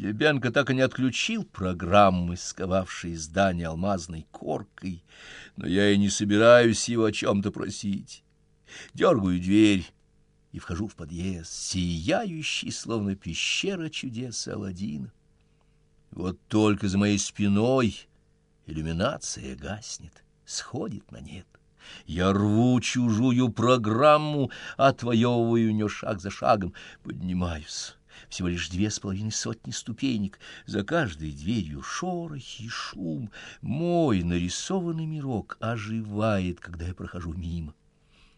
Дебенко так и не отключил программы, сковавшие здание алмазной коркой, но я и не собираюсь его о чем-то просить. Дергаю дверь и вхожу в подъезд, сияющий, словно пещера чудес Аладдина. Вот только за моей спиной иллюминация гаснет, сходит на нет. Я рву чужую программу, отвоевываю у нее шаг за шагом, поднимаюсь. Всего лишь две с половиной сотни ступенек, за каждой дверью шорохи и шум. Мой нарисованный мирок оживает, когда я прохожу мимо.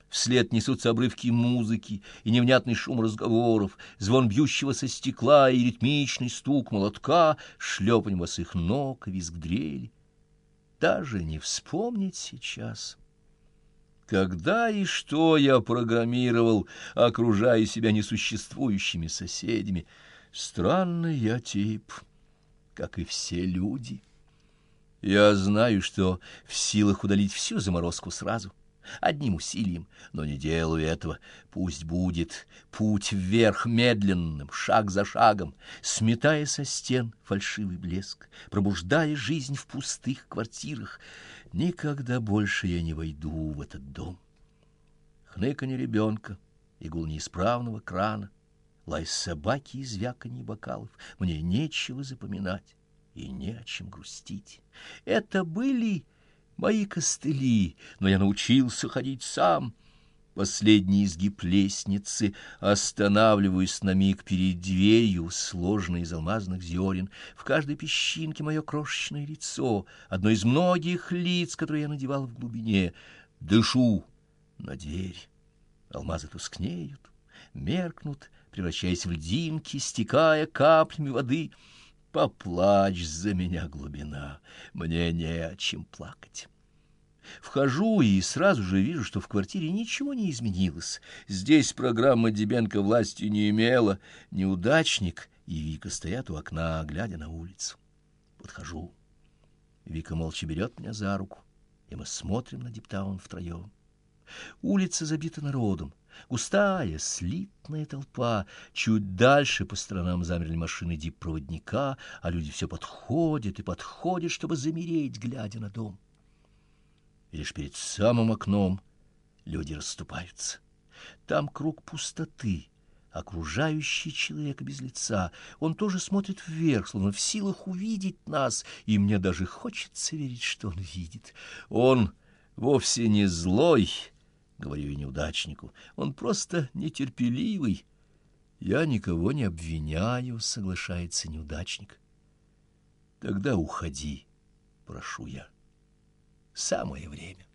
Вслед несутся обрывки музыки и невнятный шум разговоров, звон бьющегося стекла и ритмичный стук молотка, шлепанье босых ног визг дрели. Даже не вспомнить сейчас. Когда и что я программировал, окружая себя несуществующими соседями? Странный я тип, как и все люди. Я знаю, что в силах удалить всю заморозку сразу — одним усилием, но не делаю этого. Пусть будет путь вверх медленным, шаг за шагом, сметая со стен фальшивый блеск, пробуждая жизнь в пустых квартирах. Никогда больше я не войду в этот дом. Хныканье ребенка, игул неисправного крана, лай собаки и звяканье бокалов. Мне нечего запоминать и не о чем грустить. Это были мои костыли, но я научился ходить сам. Последний изгиб лестницы, останавливаюсь на миг перед дверью, сложной из алмазных зерен. В каждой песчинке мое крошечное лицо, одно из многих лиц, которые я надевал в глубине. Дышу на дверь. Алмазы тускнеют, меркнут, превращаясь в льдинки, стекая каплями воды — Поплачь за меня, глубина, мне не о чем плакать. Вхожу и сразу же вижу, что в квартире ничего не изменилось. Здесь программа Дебенко власти не имела. Неудачник и Вика стоят у окна, глядя на улицу. Подхожу. Вика молча берет меня за руку, и мы смотрим на Диптаун втроем. Улица забита народом. Густая, слитная толпа. Чуть дальше по сторонам замерли машины диппроводника, а люди все подходят и подходят, чтобы замереть, глядя на дом. И лишь перед самым окном люди расступаются. Там круг пустоты, окружающий человека без лица. Он тоже смотрит вверх, словно в силах увидеть нас, и мне даже хочется верить, что он видит. Он вовсе не злой, говорю я неудачнику. Он просто нетерпеливый. Я никого не обвиняю, соглашается неудачник. Тогда уходи, прошу я. Самое время.